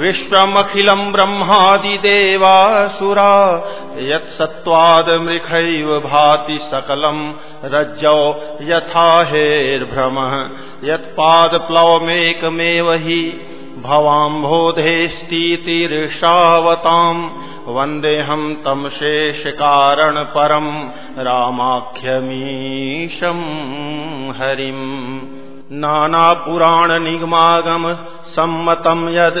विश्वमखिलम् ब्रह्मादिदेवासुरा यत्सत्त्वादमृखैव भाति सकलम् रज्जौ यथा हेर्भ्रमः यत्पादप्लवमेकमेव हि भवाम्भोधेस्तीतिर्षावताम् वन्देऽहम् तम् शेषकारणपरम् रामाख्यमीशम् हरिम्। नानापुराणनिगमागम सम्मतम् यद्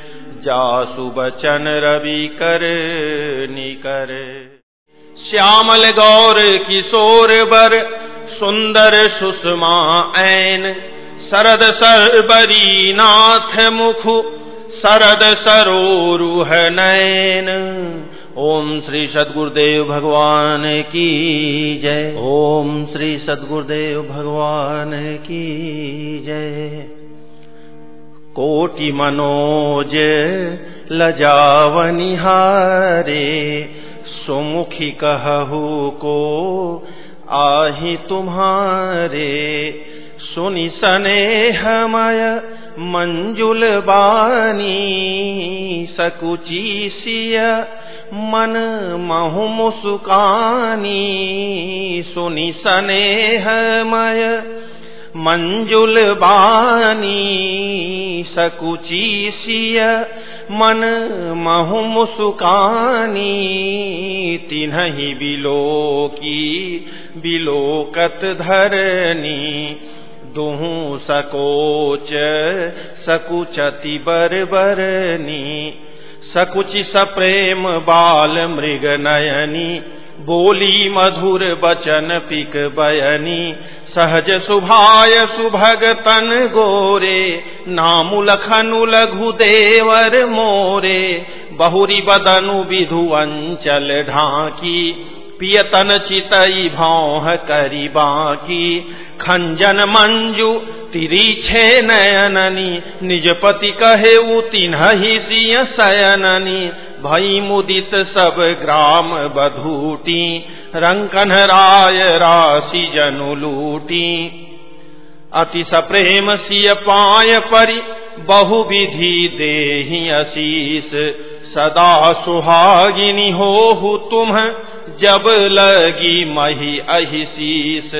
जासु बचन रवि कर निकर। श्यामल गौर किशोर बर, सुंदर सुषमा ऐन। शरद सरबरी नाथ मुखु, शरद सरोरुह नैन ओम श्री सदगुरुदेव भगवान की जय। ओम श्री सदगुरुदेव भगवान की जय। कोटि मनोज लजावनिहारे सुमुखी कहू को आही तुम्हारे। सुनि सनेहमय मंजुल बानी, सकुची सिया मन महु मुसुकानी। सुनि सनेहमय मंजुल बानी सकुची सिय मन महु मुसुकानी तिन्हि बिलो की बिलोकत धरनी। दुहू सकोच, सकुचति बरबरनी, सकुचि सप्रेम बाल मृग नयनी। बोली मधुर बचन पिक बयनी, सहज सुभाय सुभग तन गोरे, नामु लखनु लघु देवर मोरे, बहुरी बदनु विधु अंचल ढाकी, पियतन चितई भौह करी बाकी, खंजन मंजू तिरीछे नयननी, निजपति कहे तिन्हि सिय सयननी भई मुदित सब ग्राम बधूटी, रंकन राय राशि जनु लूटी। अति सप्रेम सिय पाय परि बहु विधि देहि अशीष सदा सुहागिनी हो तुम जब लगी मही अहिशीष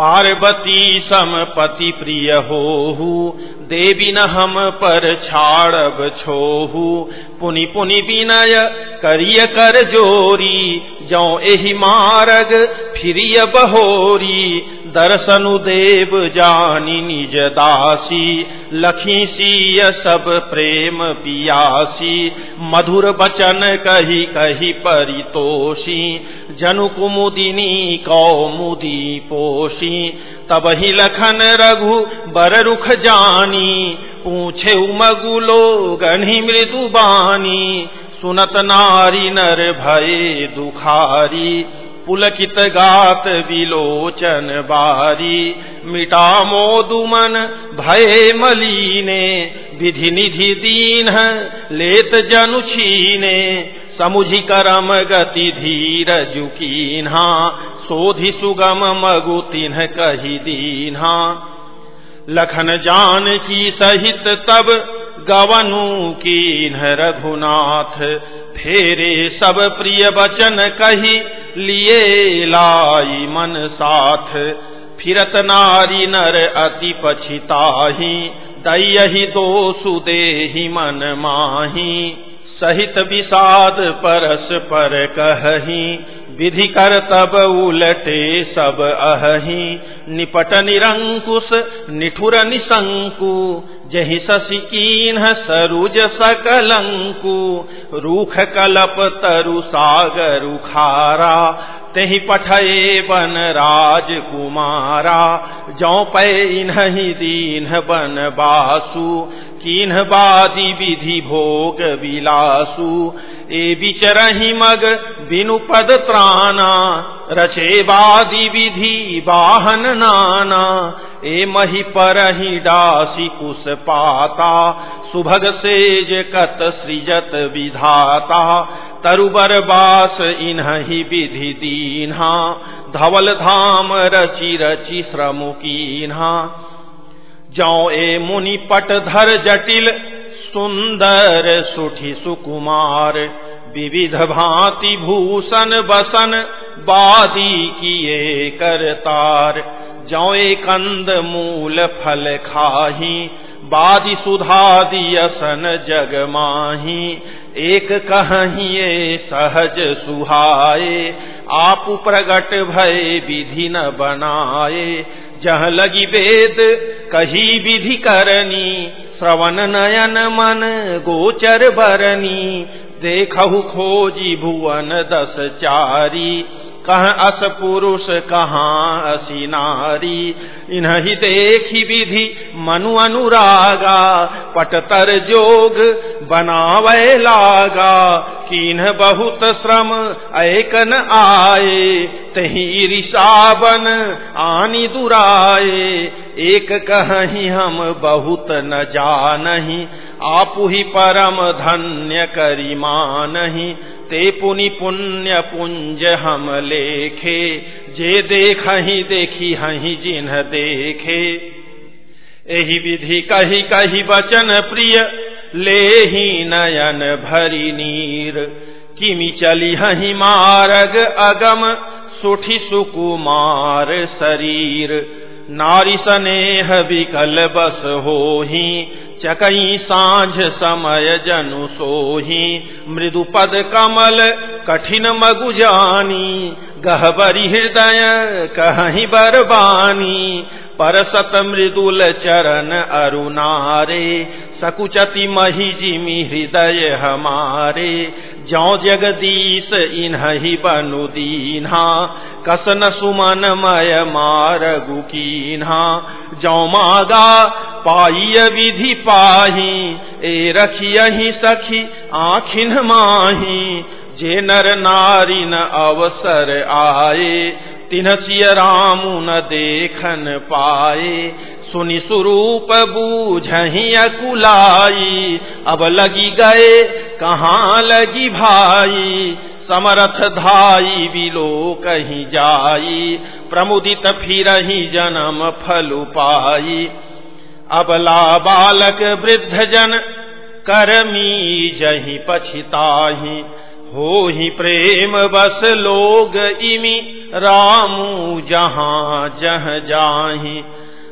पार्वती समपति प्रिय होहु, देवी न हम पर छाड़ब छोहू। पुनि पुनि विनय करिय कर जोरी, जौ एहि मारग फिरिय बहोरी। दर्शनु देव जानी निज दासी, लखी सीय सब प्रेम पियासी। मधुर बचन कही कही परितोषी, जनु कुमुदिनी कौमुदी पोषी। तब ही लखन रघु बर रुख जानी, पूछे उमगुलो गणी मृदु बानी। सुनत नारी नर भय दुखारी। पुलकित गात विलोचन बारी। मिटा मोदुमन भय मलीने विधि निधि दीन लेत जनु छीने। समुझि करम गति धीर जुकीन्हा सोधि सुगम मगु कही दीन्हा। लखन जान की सहित तब गवनु कीन्ह रघुनाथ, फेरे सब प्रिय बचन कही लिए लाई मन साथ। फिरत नारी नर अति पछिताही दही दो सुदेही मन माही। सहित विषाद परस पर कही विधि कर तब उलटे सब अहि निपट निरंकुश, निठुर निशंकु, जहि शशिकीन सरुज सकलंकु। रूख कलप तरु सागर खारा तेहि पठये बन राज कुमारा जौ पै इन्हि दीन बन बासु, किन्ह बादी विधि भोग विलासु। ए विचरहि मग बिनु पद रचे बादी विधि वाहन नाना। ए मही पर ही डासी कुश पाता, सुभग सेज कत सृजत विधाता। तरुबर बास इन्हि विधि दीन्हा, धवल धाम रचि रचि श्रमुकीन्हा जौ ए मुनि पट धर जटिल सुंदर सुठी सुकुमार, विविध भांति भूषण बसन, बादी किए करतार जौए कंद मूल फल खाही, बादी सुधा दियसन जग माही। एक कहिए सहज सुहाए, आप प्रगट भय विधि न बनाए। जह लगी वेद, कही विधि करनी श्रवण नयन मन गोचर बरनी देखहु खोजी भुवन दस चारी कह अस पुरुष, कहाँ असी नारी। इन्हीं देखी विधि, मनु अनुरागा। पटतर जोग बनावे लागा। किन्ह बहुत श्रम, ऐकन आए। तही ऋषावन आनी दुराए। एक कहीं हम बहुत न जानही। आपु ही परम धन्य करिमान नहीं ते पुनि पुण्य पुंज हम लेखे, जे देख ही देखी हही जिन्ह देखे। एहि विधि कही कही वचन प्रिय ले ही नयन भरी नीर। किमि चली हही मारग अगम, सुठी सुकुमार शरीर। नारी स्नेह विकल बस हो ही चकई साँझ समय जनु सोही। मृदु पद कमल, कठिन मगु जानी। गहबरी हृदय कहीं बरबानी। परसत मृदुल चरण अरुणारे। सकुचति मही जिमी हृदय हमारे। जौ जगदीश इन्हि बनु दीन्हा। कसन सुमन मय मार गुकीन्हा जौ मागा पाई विधि पाही, ए रखियही सखी, आखिन माही। जे नर नारी न अवसर आए, तिनसिय राम न देखन पाए। सुनि स्वरूप बूझही अकुलाई, अब लगी गए, कहाँ लगी भाई? समरथ धाई बिलो कहीं जाई, प्रमुदित फिर जन्म फल पाई अबला बालक वृद्ध जन, करमी जही पछिताही। हो ही प्रेम बस लोग इमी, रामू जहाँ जह जाही।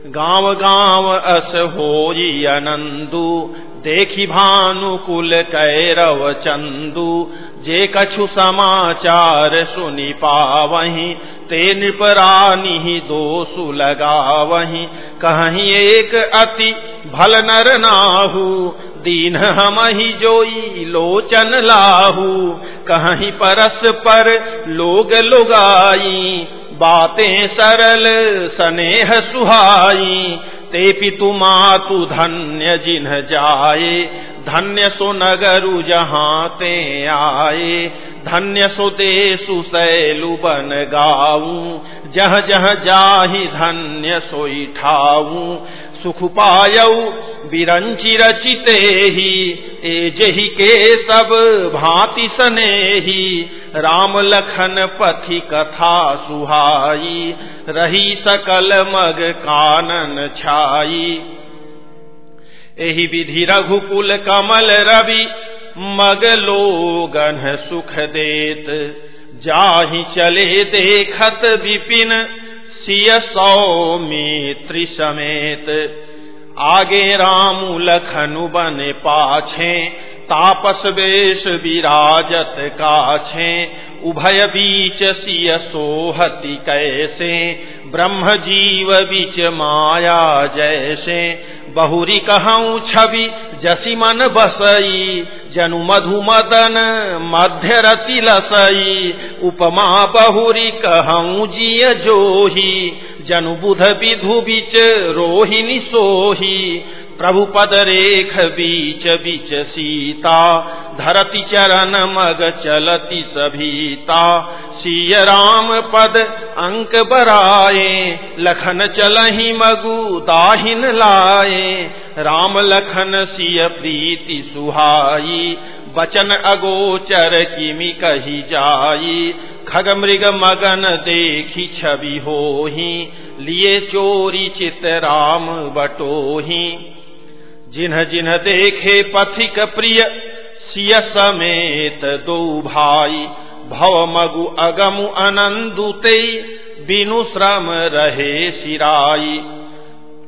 गाँव गाँव अस होई अनंदु देखी भानुकुल कैरव चंदू, जे कछु समाचार सुनि पावही, ते नृपरानी दोषु लगावही। कहीं एक अति भल नर नाहू, दीन हम ही जोई लोचन लाहू। कहीं परस पर लोग लुगाई, बातें सरल, स्नेह सुहाई। ते पितु मातु धन्य जिन्ह जाए धन्य सो नगरु जहाँ ते आए धन्य सो देसु सैलु बन गाऊ, जह जह जाहि धन्य सोई ठाऊ। सुख पायऊ बिरंची रचिते ही एजही के सब भांति सने ही राम लखन पथि कथा सुहाई, रही सकल मग कानन छाई। एहि विधि रघुकुल कमल रवि, मग लोगन सुख देत, जाहि चले देखत विपिन सिय सौमित्री समेत। आगे राम लखनु बन पाछे, तापस वेश विराजत काछे। उभय बीच सिय सोहति कैसे ब्रह्म जीव बीच माया जैसे। बहुरी कहूँ छवि, जसी मन बसई, जनु मधु मदन मध्य रति लसई। उपमा बहुरी कहूँ जिय जोही, जनु बुध विधु बिच रोहिणी सोही। प्रभु पद रेख बीच बीच सीता, धरती चरण मग चलती सभीता। सिय राम पद अंक बराए, लखन चलही मगु दाहिन लाए। राम लखन सिय प्रीति सुहाई, बचन अगोचर किमि कही जाई। खग मृग मगन देखी छवि होही, लिए चोरी चित राम बटोही। जिन्ह जिन्ह देखे पथिक प्रिय, सिय समेत दो भाई। भव मगु अगमु अनंदुते, बिनु श्रम रहे सिराई।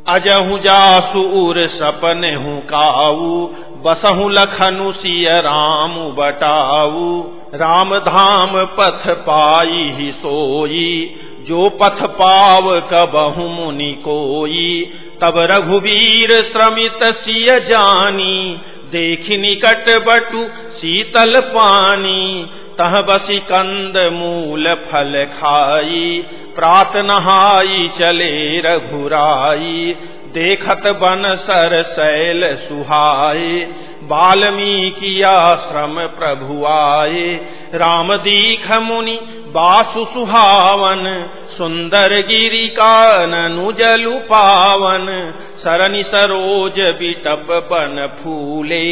अजहु जासूर सपन हूँ काऊ, बसहु लखनु सिय राम बटाऊ। राम धाम पथ पाई ही सोई, जो पथ पाव कबहु मुनि कोई। तब रघुवीर श्रमित सिय जानी, देखि निकट बटु शीतल पानी। तह बसी कंद मूल फल खाई, प्रात नहाई चले रघुराई। देखत बन सर शैल सुहाए वाल्मीकि आश्रम प्रभु आए राम दीख मुनि बासु सुहावन सुंदर गिरी काननु जलु पावन सरनि सरोज बिटप बन फूले,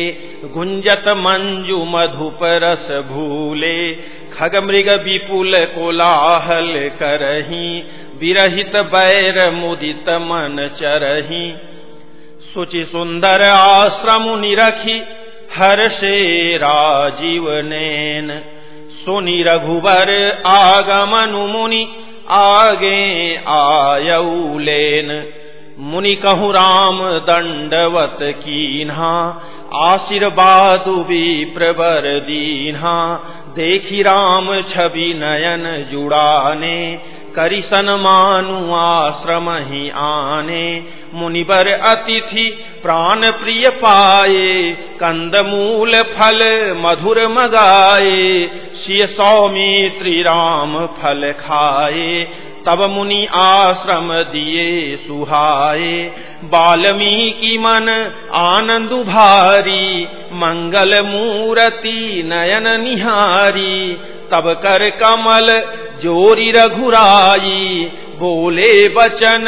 गुंजत मंजु मधुप रस भूले खग मृग विपुल कोलाहल करही, विरहित बैर मुदित मन चरही। सुचि सुंदर आश्रम निरखी हर्षे राजीव नैन। सुनि रघुबर आगमनु मुनि आगे आयऊलेन मुनि कहु राम दंडवत कीन्हा, आशीर्वाद प्रबर दीन्हा। देखी राम छवि नयन जुड़ाने करी सनमानु आश्रम ही आने। मुनिबर अतिथि प्राण प्रिय पाए कंद मूल फल मधुर मगाए शिय सौमित्री राम फल खाए। तब मुनि आश्रम दिए सुहाए। वाल्मीकि मन आनंद भारी मंगल मूरति नयन निहारी। तब कर कमल जोरी रघुराई, बोले बचन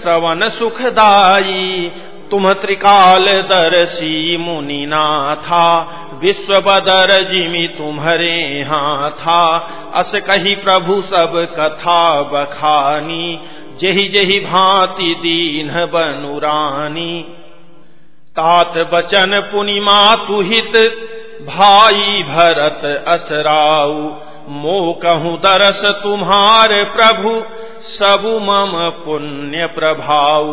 श्रवण सुखदाई। तुम त्रिकाल दर्शी मुनिनाथा विश्व बदर जिमी तुम्हारे यहाँ था अस कही प्रभु सब कथा बखानी, जही जही भांति दीन बनुरानी तात बचन पुनिमा तुहित भाई भरत असराऊ। मो कहूँ दरस तुम्हार प्रभु, सबु मम पुण्य प्रभाऊ।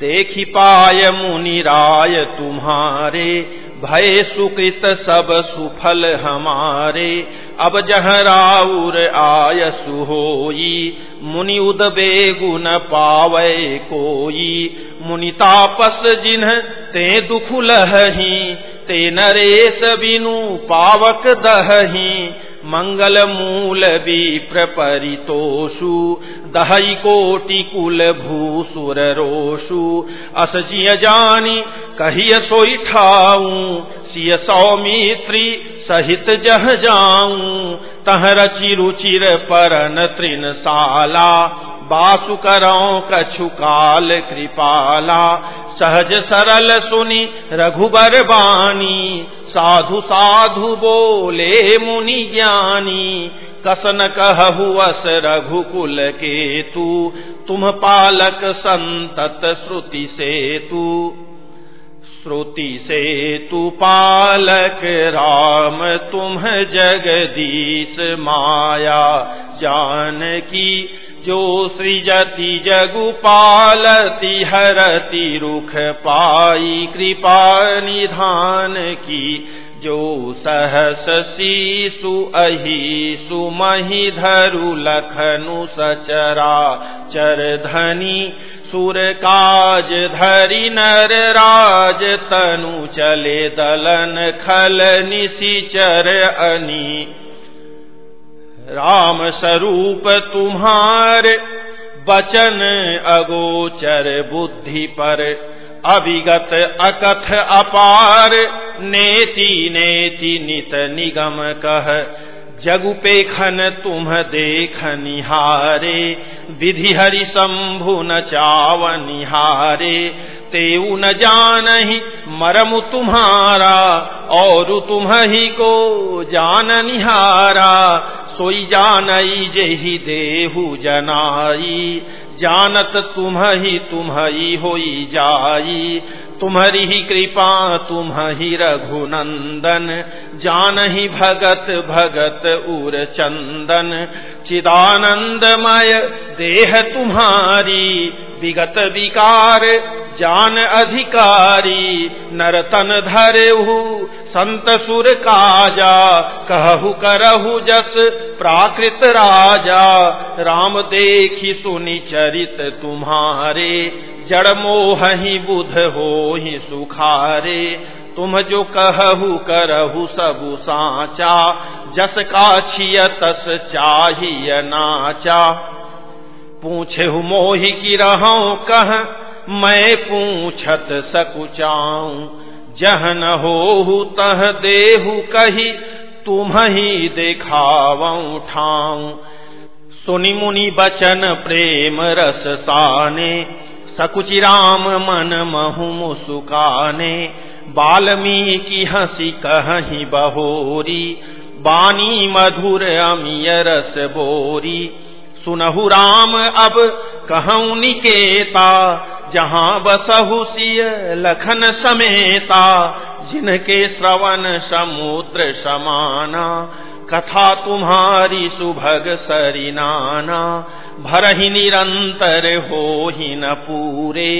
देखी पाय मुनि राय तुम्हारे, भय सुकृत सब सुफल हमारे। अब जहराउर आय सुहोई मुनि उदबे गुण पावे कोई। मुनि तापस जिन्ह ते दुख लही ते नरेश बिनु पावक दही मंगल मूल भी प्रपरितोषु जिय जानी, कहिय सोई ठाऊ, सिय सौमित्री सहित जह जाऊ। तह रचि रुचिर परन तृण साला बासु करो कछु काल कृपाला। सहज सरल सुनी रघुबर बानी साधु साधु बोले मुनि ज्ञानी। कसन कहु अस रघुकुल के तू तुम पालक संतत श्रुति से तू श्रुति से तू पालक राम, तुम जगदीश माया। जान की जो सृजति जगु पालती हरति रुख पाई कृपा निधान की, जो सहस शीसु अही सुमहि धरु लखनु सचरा, चर धनी सुर काज धरि नर राज, तनु चले दलन खल निशिचर अनी। राम स्वरूप तुम्हार बचन अगोचर बुद्धि पर। अभिगत अकथ अपार, नेति नेति नित निगम कह। जगुपेखन तुम देख निहारे विधि हरि शंभु न चाव निहारे। तेऊ न जान ही मरम तुम्हारा, और तुम ही को जान निहारा। सोई जानई जेहि देहु जनाई। जानत तुम ही तुम ही होई जाई। तुम्हारी ही कृपा तुम ही रघुनंदन। जान ही भगत भगत उर चंदन। चिदानंदमय देह तुम्हारी। विगत विकार, जान अधिकारी, नरतन धरेहु, संत सुर काजा, कहु करहु जस, प्राकृत राजा। राम देखी सुनि चरित तुम्हारे, जड़ मोह बुध हो ही सुखारे। तुम जो कहु करहु सबु साचा, जस का छिय तस चाहिए नाचा। पूछे मोहि की रहो कह, मैं पूछत सकुचाऊ। जहन हो तह देहु कही, तुम ही देखाव ठाऊ सुनि मुनि बचन प्रेम रस साने, सकुचि राम मन महु मुसुकाने। बाल्मीकि हसी कही बहोरी, बानी मधुर अमिय रस बोरी। सुनहु राम अब कहूँ निकेता, जहाँ बसहु सिय लखन समेता, जिनके श्रवण समुद्र समाना, कथा तुम्हारी सुभग सरिनाना, भरहि निरंतर हो ही न पूरे,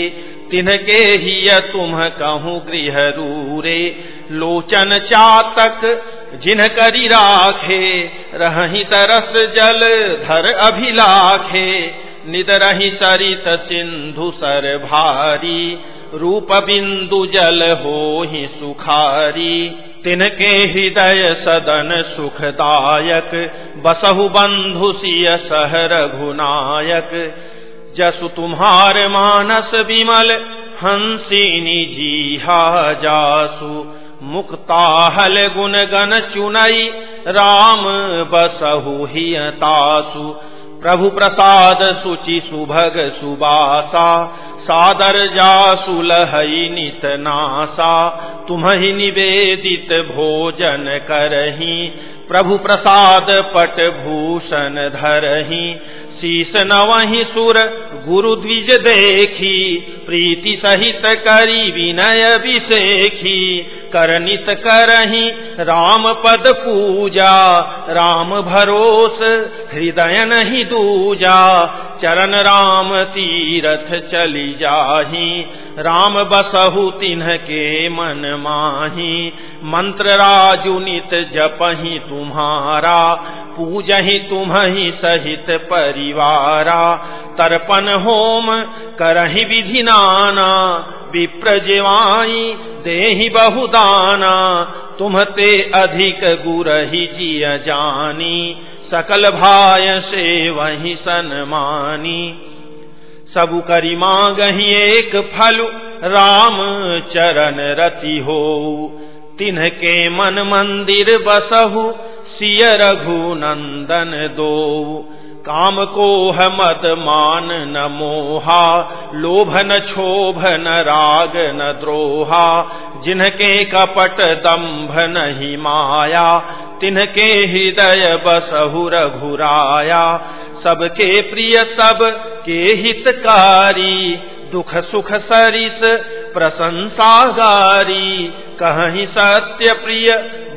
तिनके ही तुम कहूँ गृह रूरे लोचन चातक जिन करी राखे रही तरस जल, धर अभिलाखे। निदरही सरित सिंधु सर भारी, रूप बिंदु जल हो ही सुखारी। तिनके हृदय सदन सुखदायक, बसहु बंधु सिय सह रघुनायक। जसु तुम्हार मानस विमल, हंसिनी जीहा जासु। मुक्ताहल गुण गण चुनई, राम बसहु ही तासु। प्रभु प्रसाद सुचि सुभग सुबासा, सादर जा सुलहई नित नासा। तुम ही निवेदित भोजन करही, प्रभु प्रसाद पट भूषण धरही। शीस नवही सुर गुरु द्विज देखी, प्रीति सहित करी विनय विषेखी करनित करही राम पद पूजा, राम भरोस, हृदय नहीं दूजा। चरण राम तीरथ चली जाही, राम बसहु तिन्ह के मन माही। मंत्र राजुनित जपही तुम्हारा, पूजही तुम्ही सहित परिवारा। तर्पण होम करही विधि नाना विप्र जीवाई देहि बहुदाना, तुम्हते अधिक गुरही जिय जानी, सकल भाय से वही सनमानी सबु करी मांगही एक फल, राम चरण रति हो तिन्ह के मन मंदिर बसहु, सिय रघु नंदन दो काम को मद मान न मोहा, लोभ न क्षोभ न राग न द्रोहा। जिनके कपट दम्भ नहीं माया, तिनके हृदय बसहु रघुराया। सबके प्रिय सब के हितकारी, दुख सुख सरिस प्रशंसागारी कहीं सत्य प्रिय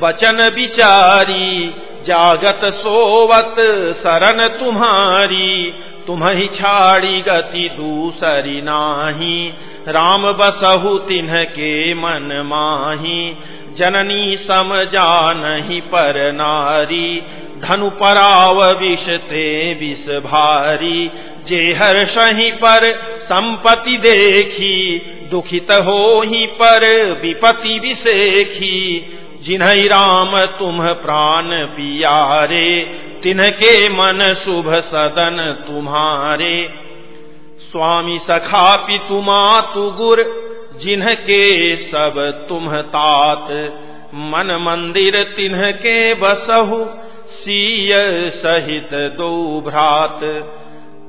वचन विचारी जागत सोवत, शरण तुम्हारी, तुम्ही छाड़ी गति दूसरी नाही। राम बसहु तिन्ह के मन माही, जननी समझा नहीं पर नारी। धनु पराव विष ते विष भारी, जे सही पर संपत्ति देखी, दुखित हो ही पर विपति विषेखी जिन्ह राम तुम प्राण पियारे, तिनके मन शुभ सदन तुम्हारे। स्वामी सखा पितुमा तु गुर, जिन्हके सब तुम तात। मन मंदिर तिन्ह के बसहु, सीय सहित दो भ्रात।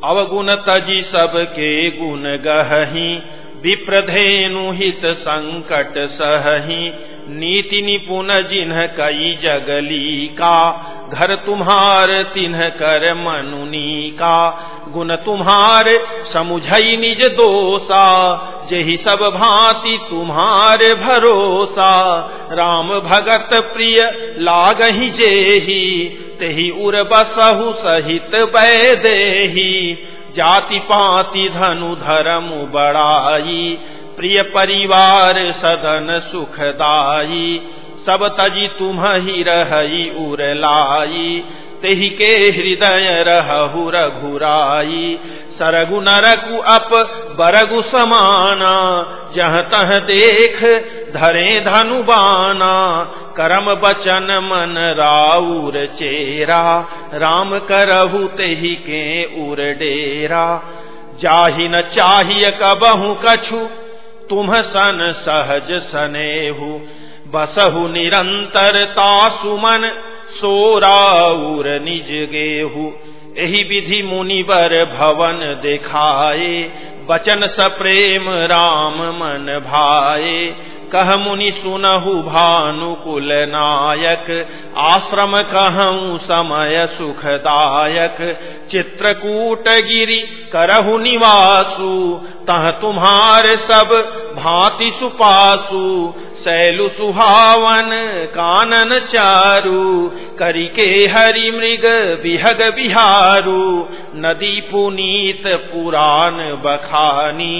अवगुण तजी सबके गुण गही विप्रधेनु हित संकट सहही, नीति निपुण जिन्ह कई जगली का घर तुम्हार तिन्ह कर मनुनी का गुण तुम्हार समुझई निज दोसा जही सब भांति तुम्हार भरोसा। राम भगत प्रिय लागही जेही, तेही उर बसहु सहित बैदेही जाति पाति धनु धर्म बड़ाई, प्रिय परिवार सदन सुखदाई, सब तजी तुम ही रही उर लाई तेहि के हृदय रहु रघुराई। सरगु नरकु अप बरगु समाना, जह तह देख धरे धनुबाना करम बचन मन राउर चेरा, राम करहु तेहि के उर डेरा। जाहि न चाहिए कबहु कछु, तुम सन सहज सनेहु। बसहु निरंतरता सुमन सोराउर निज गेहु। एहि विधि मुनिवर भवन दिखाए बचन सप्रेम राम मन भाए। कह मुनि सुनहु भानुकुल नायक आश्रम कहूँ समय सुखदायक। चित्रकूट गिरी करहु निवासु, तह तुम्हार सब भांति सुपासु। सैलु सुहावन कानन चारु करिके हरि मृग विहग बिहारू। नदी पुनीत पुराण बखानी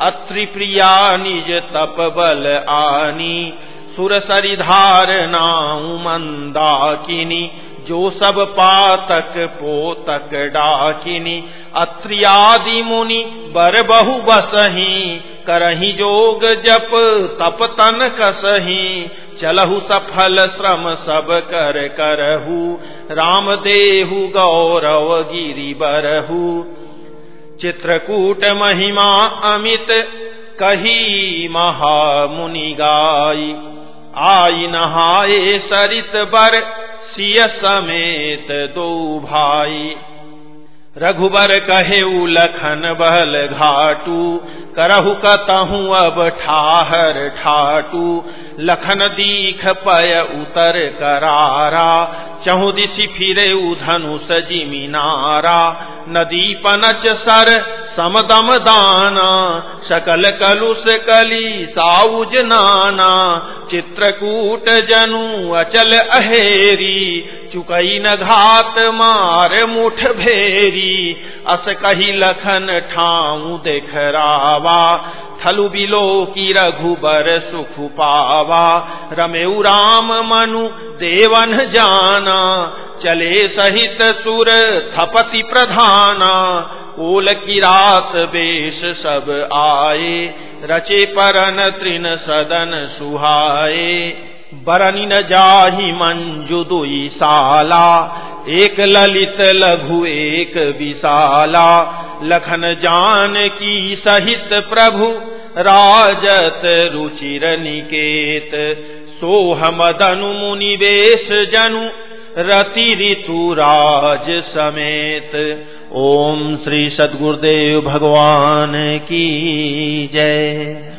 अत्रिप्रिया निज तप बल आनी सुर सरिधार नाऊ मंदाकिनी जो सब पातक पोतक डाकिनी। अत्रियादि मुनि बर बहु बसही, करही जोग जप तप तन कसही। चलहु सफल श्रम सब कर करहु राम देहु गौरव गिरि बरहु। चित्रकूट महिमा अमित कही महामुनि गाई आई नहाए सरित बर, सिय समेत दो भाई। रघुबर कहे लखन बल घाटू, करहु कतहू अब ठाहर ठाटू। लखन दीख पय उतर करारा चहु दिशि फिरे उधनु सजी मीनारा नदी पनच सर, समदम दाना, सकल कलुष कली, साउज नाना, चित्रकूट जनु अचल अहेरी चुकई न घात मार मुठ भेरी। अस कही लखन ठाऊ देख रावा। थलु बिलो की रघुबर सुख पावा। रमेउ राम मनु देवन जाना। चले सहित सुर थपति प्रधाना। ओल की रात बेश सब आए। रचे परन त्रिन सदन सुहाए। बरनी न जाही मंजु दुई साला, एक ललित लघु, एक विशाला। लखन जान की सहित प्रभु, राजत रुचिर निकेत सोहमदनु मुनिवेश जनु, रति ऋतु राज समेत। ओम श्री सदगुरुदेव भगवान की जय।